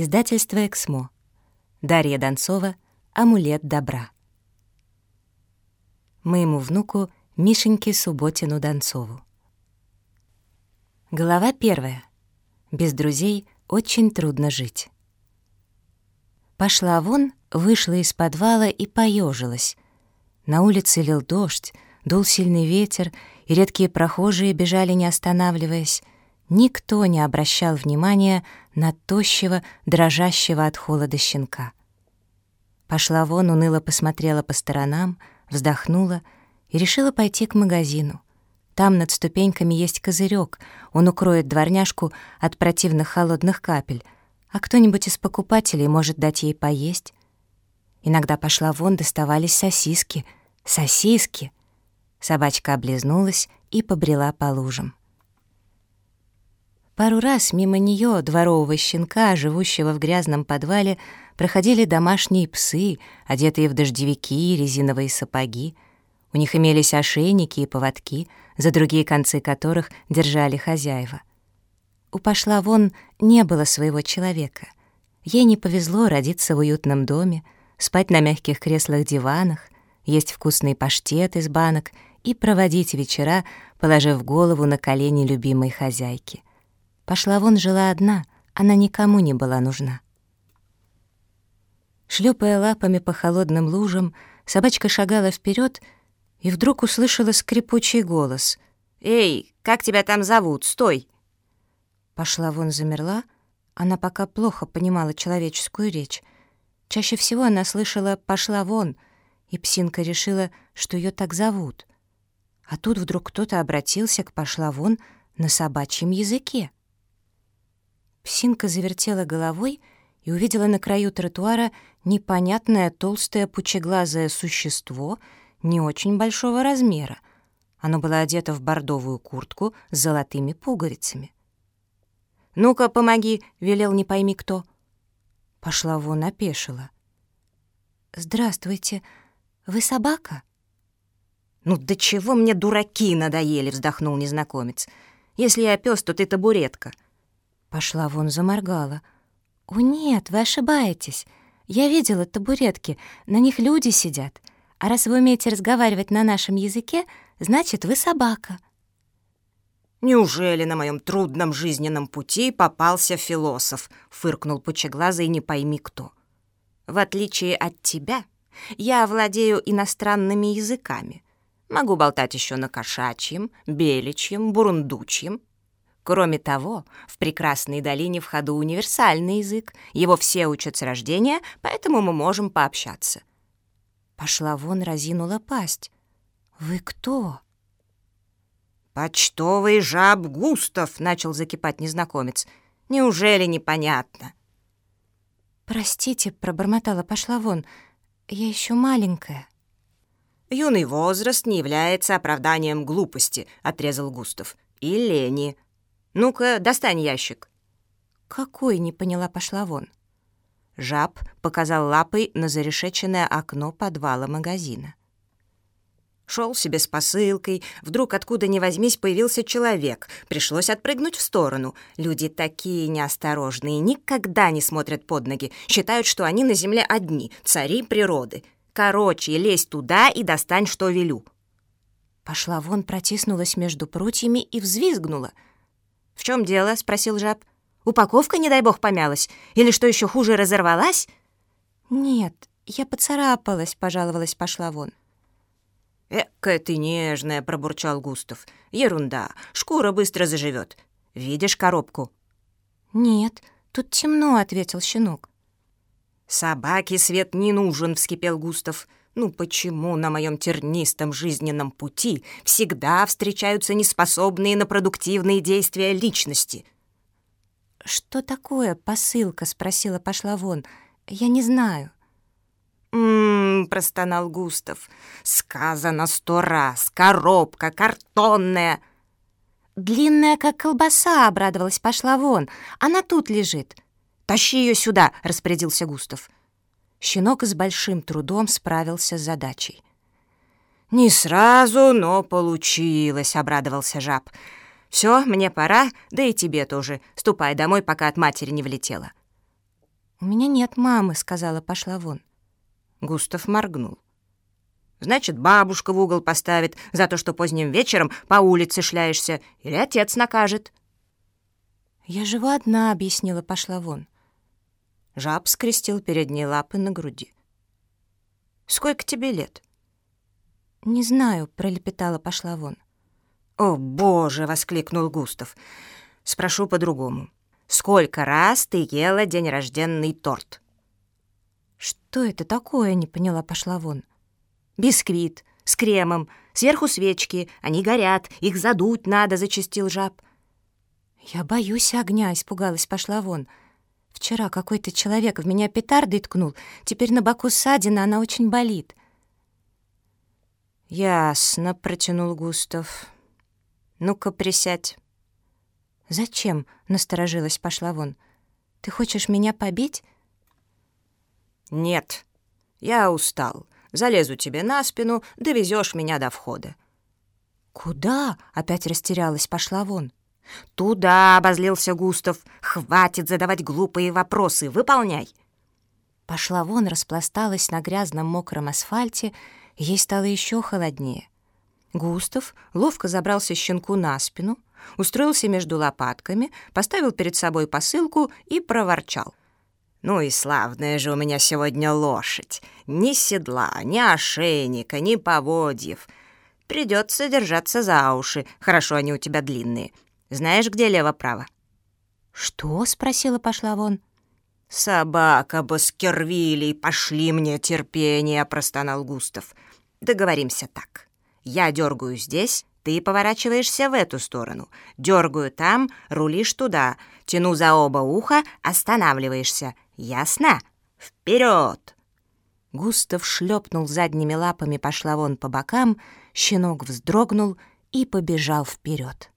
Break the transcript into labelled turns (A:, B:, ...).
A: Издательство «Эксмо». Дарья Донцова «Амулет добра». Моему внуку Мишеньке Субботину Донцову. Глава первая. Без друзей очень трудно жить. Пошла вон, вышла из подвала и поежилась. На улице лил дождь, дул сильный ветер, и редкие прохожие бежали, не останавливаясь. Никто не обращал внимания на тощего, дрожащего от холода щенка. Пошла вон, уныло посмотрела по сторонам, вздохнула и решила пойти к магазину. Там над ступеньками есть козырек, он укроет дворняжку от противных холодных капель, а кто-нибудь из покупателей может дать ей поесть. Иногда пошла вон, доставались сосиски. Сосиски! Собачка облизнулась и побрела по лужам. Пару раз мимо нее, дворового щенка, живущего в грязном подвале, проходили домашние псы, одетые в дождевики и резиновые сапоги. У них имелись ошейники и поводки, за другие концы которых держали хозяева. У пошла вон не было своего человека. Ей не повезло родиться в уютном доме, спать на мягких креслах-диванах, есть вкусный паштет из банок и проводить вечера, положив голову на колени любимой хозяйки. Пошла вон жила одна, она никому не была нужна. Шлепая лапами по холодным лужам, собачка шагала вперед и вдруг услышала скрипучий голос. «Эй, как тебя там зовут? Стой!» Пошла вон замерла, она пока плохо понимала человеческую речь. Чаще всего она слышала «пошла вон», и псинка решила, что ее так зовут. А тут вдруг кто-то обратился к «пошла вон» на собачьем языке. Псинка завертела головой и увидела на краю тротуара непонятное толстое пучеглазое существо не очень большого размера. Оно было одето в бордовую куртку с золотыми пуговицами. «Ну-ка, помоги!» — велел не пойми кто. Пошла вон, опешила. «Здравствуйте, вы собака?»
B: «Ну до чего мне дураки надоели!» — вздохнул незнакомец. «Если я пес, то ты табуретка».
A: Пошла вон, заморгала. «О, нет, вы ошибаетесь. Я видела табуретки, на них люди сидят. А раз вы умеете разговаривать на нашем языке, значит, вы собака».
B: «Неужели на моем трудном жизненном пути попался философ?» — фыркнул пучеглазый не пойми кто. «В отличие от тебя, я владею иностранными языками. Могу болтать еще на кошачьем, беличьем, бурундучьем. Кроме того, в прекрасной долине в ходу универсальный язык. Его все учат с рождения, поэтому мы можем пообщаться.
A: Пошла вон, разинула пасть. «Вы кто?»
B: «Почтовый жаб Густав!» — начал закипать незнакомец. «Неужели непонятно?»
A: «Простите», — пробормотала, пошла вон. «Я еще маленькая».
B: «Юный возраст не является оправданием глупости», — отрезал Густав. «И лени. «Ну-ка, достань ящик».
A: «Какой?» — не поняла, пошла вон.
B: Жаб показал лапой на зарешеченное окно подвала магазина. Шел себе с посылкой, вдруг откуда ни возьмись появился человек. Пришлось отпрыгнуть в сторону. Люди такие неосторожные, никогда не смотрят под ноги, считают, что они на земле одни, цари природы. Короче, лезь туда и достань, что велю.
A: Пошла вон, протиснулась между прутьями и взвизгнула —
B: «В чем дело?» — спросил жаб. «Упаковка, не дай бог, помялась? Или, что еще хуже, разорвалась?»
A: «Нет, я поцарапалась», — пожаловалась, пошла вон.
B: «Экая ты нежная», — пробурчал Густав. «Ерунда, шкура быстро заживет. Видишь коробку?»
A: «Нет, тут темно», — ответил щенок.
B: «Собаке свет не нужен», — вскипел Густав. Ну почему на моем тернистом жизненном пути всегда встречаются неспособные на продуктивные действия личности?
A: «Что такое посылка?» — спросила, пошла вон. «Я не знаю».
B: «М-м-м», простонал Густав. «Сказано сто раз. Коробка картонная».
A: «Длинная, как колбаса», — обрадовалась, пошла вон. «Она тут лежит».
B: «Тащи ее сюда», — распорядился Густав.
A: Щенок с большим трудом справился с задачей.
B: «Не сразу, но получилось», — обрадовался жаб. «Все, мне пора, да и тебе тоже. Ступай домой, пока от матери не влетела».
A: «У меня нет мамы», — сказала, пошла вон.
B: Густав моргнул. «Значит, бабушка в угол поставит за то, что поздним вечером по улице шляешься, или отец накажет».
A: «Я живу одна», — объяснила, пошла вон.
B: Жаб скрестил передние лапы на груди. «Сколько тебе лет?»
A: «Не знаю», — пролепетала, пошла вон.
B: «О, боже!» — воскликнул Густав. «Спрошу по-другому. Сколько раз ты ела день рожденный торт?»
A: «Что это такое?» — не поняла, пошла вон.
B: «Бисквит с кремом, сверху свечки, они горят, их задуть надо», — зачастил жаб.
A: «Я боюсь огня», — испугалась, пошла вон. «Вчера какой-то человек в меня петардой ткнул, теперь на боку ссадина, она очень болит».
B: «Ясно», — протянул Густав. «Ну-ка, присядь».
A: «Зачем?» — насторожилась, пошла вон. «Ты хочешь меня побить?»
B: «Нет, я устал. Залезу тебе на спину, довезешь меня до входа».
A: «Куда?» — опять растерялась, пошла вон.
B: «Туда!» — обозлился Густав. «Хватит задавать глупые вопросы, выполняй!»
A: Пошла вон, распласталась на грязном мокром асфальте, ей стало еще холоднее. Густав ловко забрался щенку на спину, устроился между лопатками, поставил перед собой посылку и проворчал.
B: «Ну и славная же у меня сегодня лошадь! Ни седла, ни ошейника, ни поводьев. Придется держаться за уши, хорошо они у тебя длинные. Знаешь, где лево-право?»
A: «Что?» — спросила, пошла вон.
B: «Собака Баскервилей, пошли мне терпение!» — простонал Густав. «Договоримся так. Я дергаю здесь, ты поворачиваешься в эту сторону. Дергаю там, рулишь туда. Тяну за оба уха, останавливаешься. Ясно? Вперед!»
A: Густав шлепнул задними лапами, пошла вон по бокам, щенок вздрогнул и побежал вперед.